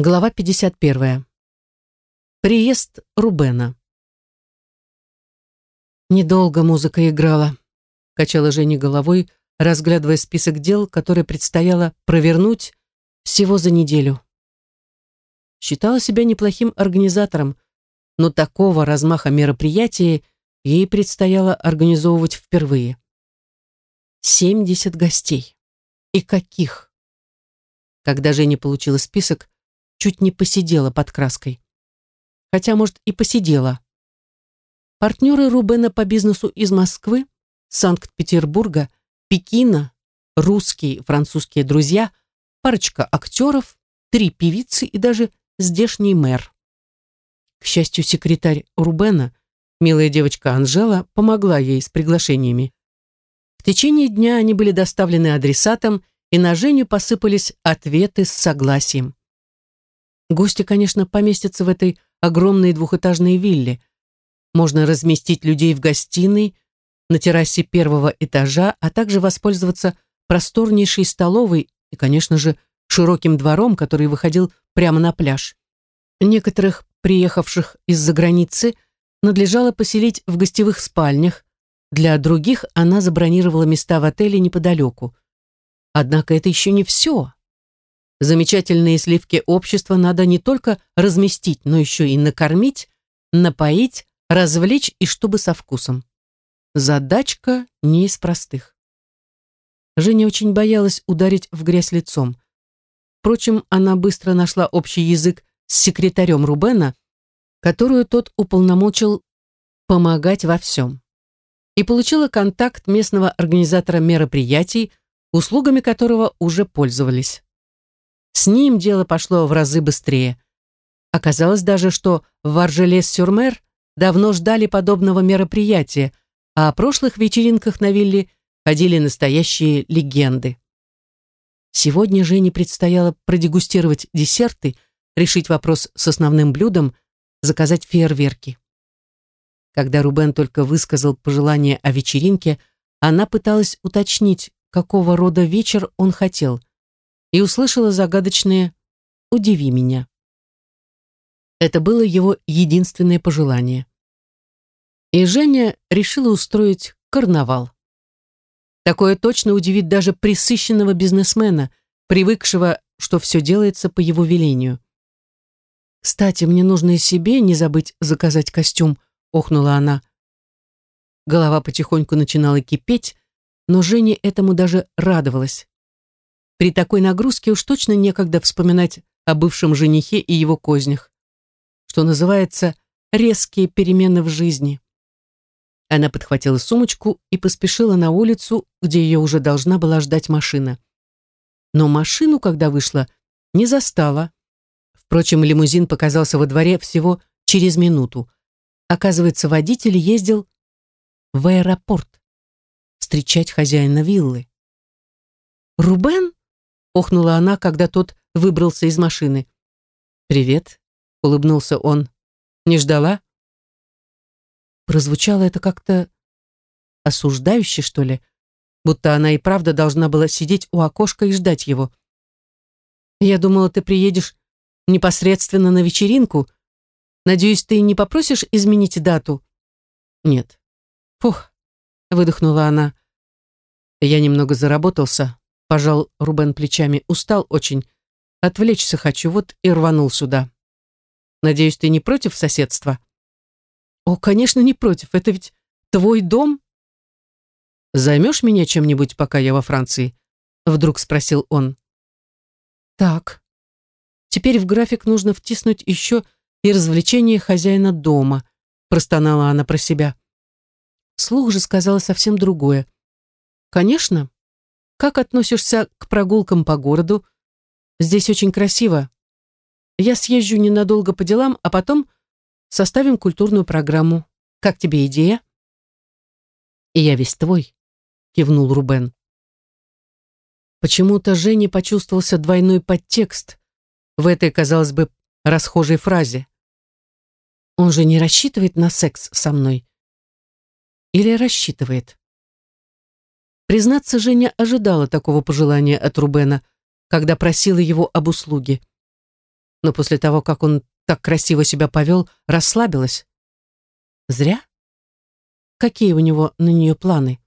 Глава 51. Приезд Рубена. Недолго музыка играла, качала Женя головой, разглядывая список дел, которые предстояло провернуть всего за неделю. Считала себя неплохим организатором, но такого размаха мероприятия ей предстояло организовывать впервые. 70 гостей. И каких? Когда Женя получила список, чуть не посидела под краской. Хотя, может, и посидела. Партнеры Рубена по бизнесу из Москвы, Санкт-Петербурга, Пекина, русские, французские друзья, парочка актеров, три певицы и даже здешний мэр. К счастью, секретарь Рубена, милая девочка Анжела, помогла ей с приглашениями. В течение дня они были доставлены адресатам, и на Женю посыпались ответы с согласием. Гости, конечно, поместятся в этой огромной двухэтажной вилле. Можно разместить людей в гостиной, на террасе первого этажа, а также воспользоваться просторнейшей столовой и, конечно же, широким двором, который выходил прямо на пляж. Некоторых приехавших из-за границы надлежало поселить в гостевых спальнях, для других она забронировала места в отеле неподалеку. Однако это еще не все. Замечательные сливки общества надо не только разместить, но еще и накормить, напоить, развлечь и чтобы со вкусом. Задачка не из простых. Женя очень боялась ударить в грязь лицом. Впрочем, она быстро нашла общий язык с секретарем Рубена, которую тот уполномочил помогать во всем. И получила контакт местного организатора мероприятий, услугами которого уже пользовались. С ним дело пошло в разы быстрее. Оказалось даже, что в Варжелес-Сюрмер давно ждали подобного мероприятия, а о прошлых вечеринках на вилле ходили настоящие легенды. Сегодня Жене предстояло продегустировать десерты, решить вопрос с основным блюдом, заказать фейерверки. Когда Рубен только высказал пожелание о вечеринке, она пыталась уточнить, какого рода вечер он хотел и услышала загадочное «Удиви меня». Это было его единственное пожелание. И Женя решила устроить карнавал. Такое точно удивит даже присыщенного бизнесмена, привыкшего, что все делается по его велению. «Кстати, мне нужно и себе не забыть заказать костюм», — охнула она. Голова потихоньку начинала кипеть, но Женя этому даже радовалась. При такой нагрузке уж точно некогда вспоминать о бывшем женихе и его кознях. Что называется, резкие перемены в жизни. Она подхватила сумочку и поспешила на улицу, где ее уже должна была ждать машина. Но машину, когда вышла, не застала. Впрочем, лимузин показался во дворе всего через минуту. Оказывается, водитель ездил в аэропорт встречать хозяина виллы. «Рубен?» Охнула она, когда тот выбрался из машины. «Привет», — улыбнулся он. «Не ждала?» Прозвучало это как-то осуждающе, что ли, будто она и правда должна была сидеть у окошка и ждать его. «Я думала, ты приедешь непосредственно на вечеринку. Надеюсь, ты не попросишь изменить дату?» «Нет». «Фух», — выдохнула она. «Я немного заработался, Пожал Рубен плечами. Устал очень. Отвлечься хочу, вот и рванул сюда. Надеюсь, ты не против соседства? О, конечно, не против. Это ведь твой дом. Займешь меня чем-нибудь, пока я во Франции? Вдруг спросил он. Так. Теперь в график нужно втиснуть еще и развлечение хозяина дома, простонала она про себя. Слух же сказала совсем другое. Конечно, как относишься к прогулкам по городу? Здесь очень красиво. Я съезжу ненадолго по делам, а потом составим культурную программу. Как тебе идея? И я весь твой, кивнул Рубен. Почему-то Жене почувствовался двойной подтекст в этой, казалось бы, расхожей фразе. Он же не рассчитывает на секс со мной. Или рассчитывает? Признаться, Женя ожидала такого пожелания от Рубена, когда просила его об услуге. но после того, как он так красиво себя повел, расслабилась. Зря? Какие у него на нее планы?